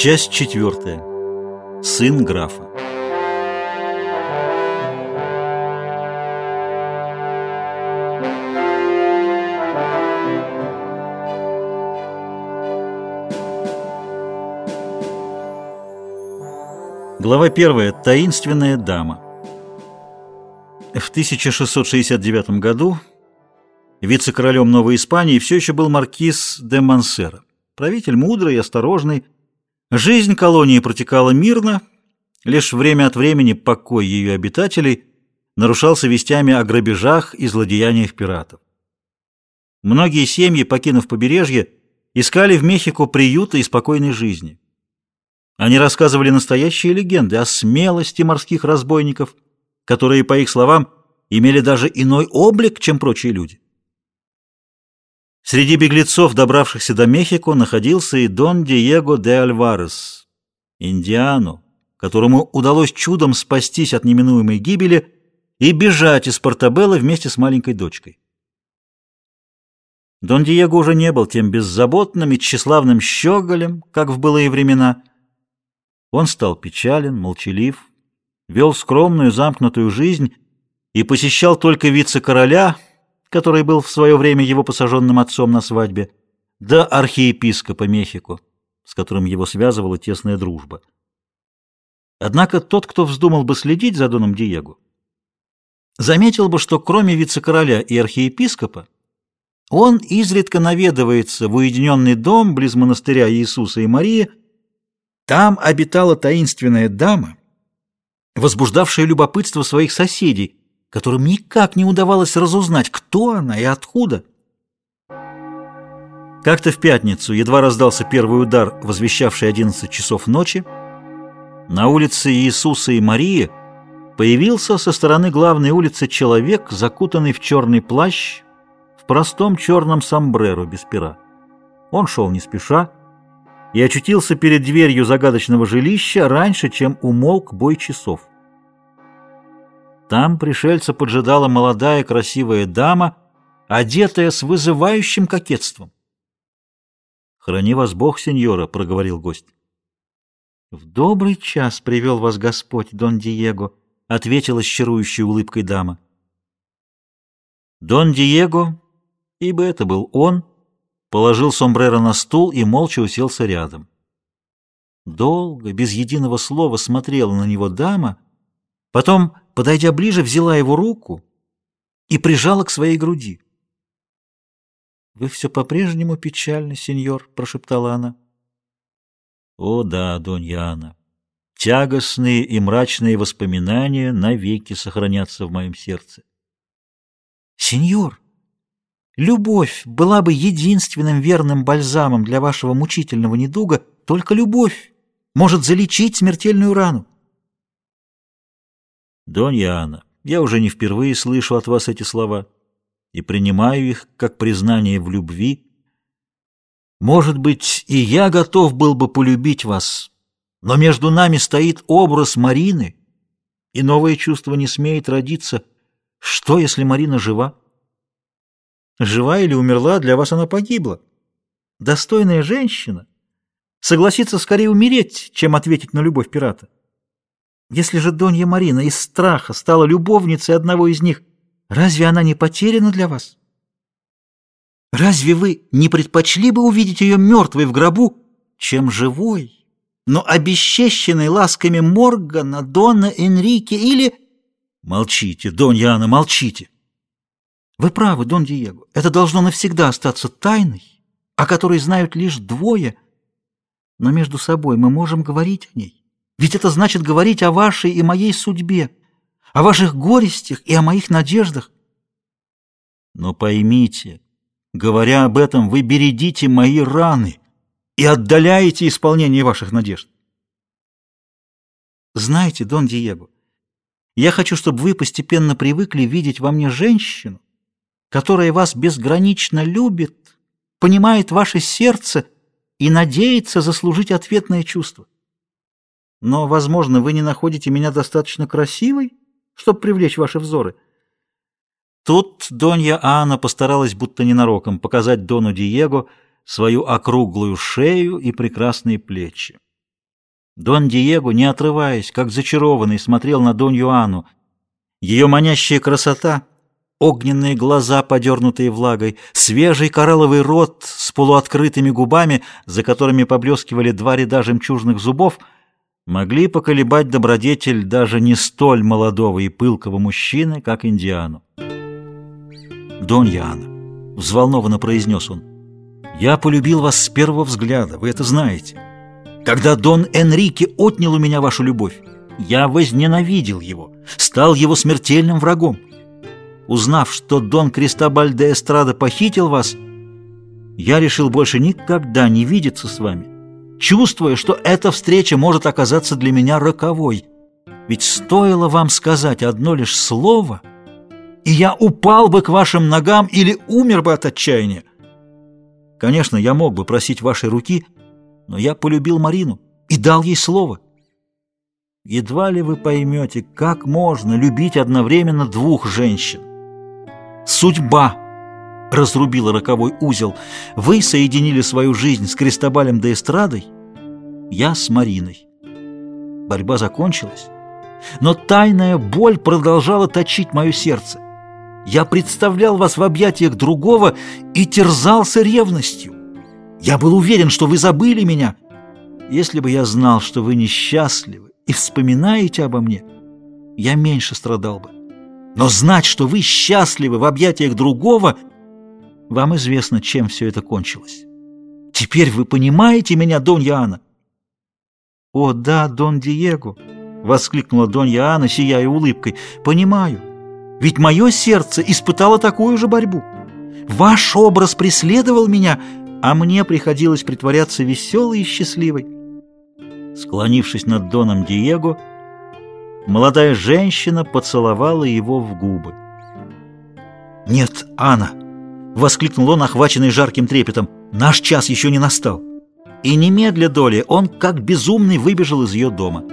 Часть четвертая. Сын графа. Глава первая. Таинственная дама. В 1669 году вице-королем Новой Испании все еще был маркиз де Мансера. Правитель мудрый и осторожный. Жизнь колонии протекала мирно, лишь время от времени покой ее обитателей нарушался вестями о грабежах и злодеяниях пиратов. Многие семьи, покинув побережье, искали в Мехико приюта и спокойной жизни. Они рассказывали настоящие легенды о смелости морских разбойников, которые, по их словам, имели даже иной облик, чем прочие люди. Среди беглецов, добравшихся до Мехико, находился и Дон Диего де Альварес, индиану, которому удалось чудом спастись от неминуемой гибели и бежать из Портабеллы вместе с маленькой дочкой. Дон Диего уже не был тем беззаботным и тщеславным щеголем, как в былые времена. Он стал печален, молчалив, вел скромную замкнутую жизнь и посещал только вице-короля — который был в свое время его посаженным отцом на свадьбе, да архиепископа Мехико, с которым его связывала тесная дружба. Однако тот, кто вздумал бы следить за Доном Диего, заметил бы, что кроме вице-короля и архиепископа, он изредка наведывается в уединенный дом близ монастыря Иисуса и Марии. Там обитала таинственная дама, возбуждавшая любопытство своих соседей, которым никак не удавалось разузнать, кто она и откуда. Как-то в пятницу едва раздался первый удар, возвещавший 11 часов ночи. На улице Иисуса и Марии появился со стороны главной улицы человек, закутанный в черный плащ, в простом черном сомбреро без пера. Он шел не спеша и очутился перед дверью загадочного жилища раньше, чем умолк бой часов. Там пришельца поджидала молодая красивая дама, одетая с вызывающим кокетством. «Храни вас Бог, сеньора», — проговорил гость. «В добрый час привел вас Господь, Дон Диего», — ответила с чарующей улыбкой дама. Дон Диего, ибо это был он, положил сомбреро на стул и молча уселся рядом. Долго, без единого слова смотрела на него дама, потом подойдя ближе, взяла его руку и прижала к своей груди. «Вы все по-прежнему печальны, сеньор», — прошептала она. «О да, Донья Анна, тягостные и мрачные воспоминания навеки сохранятся в моем сердце». «Сеньор, любовь была бы единственным верным бальзамом для вашего мучительного недуга, только любовь может залечить смертельную рану. Донья Анна, я уже не впервые слышу от вас эти слова и принимаю их как признание в любви. Может быть, и я готов был бы полюбить вас, но между нами стоит образ Марины, и новое чувство не смеет родиться. Что, если Марина жива? Жива или умерла, для вас она погибла. Достойная женщина согласится скорее умереть, чем ответить на любовь пирата. Если же Донья Марина из страха стала любовницей одного из них, разве она не потеряна для вас? Разве вы не предпочли бы увидеть ее мертвой в гробу, чем живой, но обесчещенной ласками Моргана, Дона Энрике или... Молчите, Донья Анна, молчите. Вы правы, Дон Диего, это должно навсегда остаться тайной, о которой знают лишь двое, но между собой мы можем говорить о ней. Ведь это значит говорить о вашей и моей судьбе, о ваших горестях и о моих надеждах. Но поймите, говоря об этом, вы бередите мои раны и отдаляете исполнение ваших надежд. Знаете, Дон Диего, я хочу, чтобы вы постепенно привыкли видеть во мне женщину, которая вас безгранично любит, понимает ваше сердце и надеется заслужить ответное чувство. Но, возможно, вы не находите меня достаточно красивой, чтобы привлечь ваши взоры. Тут Донья Анна постаралась будто ненароком показать Дону Диего свою округлую шею и прекрасные плечи. Дон Диего, не отрываясь, как зачарованный, смотрел на Дон Юану. Ее манящая красота, огненные глаза, подернутые влагой, свежий коралловый рот с полуоткрытыми губами, за которыми поблескивали два ряда жемчужных зубов, могли поколебать добродетель даже не столь молодого и пылкого мужчины, как Индиану. «Дон Яна», — взволнованно произнес он, — «я полюбил вас с первого взгляда, вы это знаете». Когда Дон Энрике отнял у меня вашу любовь, я возненавидел его, стал его смертельным врагом. Узнав, что Дон Кристобаль де Эстрада похитил вас, я решил больше никогда не видеться с вами, чувствуя, что эта встреча может оказаться для меня роковой. Ведь стоило вам сказать одно лишь слово, и я упал бы к вашим ногам или умер бы от отчаяния. Конечно, я мог бы просить вашей руки, но я полюбил Марину и дал ей слово. Едва ли вы поймете, как можно любить одновременно двух женщин. Судьба разрубила роковой узел. Вы соединили свою жизнь с Кристобалем де Эстрадой, я с Мариной. Борьба закончилась, но тайная боль продолжала точить мое сердце. Я представлял вас в объятиях другого и терзался ревностью. Я был уверен, что вы забыли меня. Если бы я знал, что вы несчастливы и вспоминаете обо мне, я меньше страдал бы. Но знать, что вы счастливы в объятиях другого, вам известно, чем все это кончилось. Теперь вы понимаете меня, Дон Яна? «О, да, Дон Диего!» — воскликнула Дон Яна, сияя улыбкой. «Понимаю, ведь мое сердце испытало такую же борьбу. Ваш образ преследовал меня, а мне приходилось притворяться веселой и счастливой. Склонившись над Доном Диего, молодая женщина поцеловала его в губы. «Нет, Анна!» — воскликнул он, охваченный жарким трепетом. «Наш час еще не настал!» И немедля доли он, как безумный, выбежал из ее дома.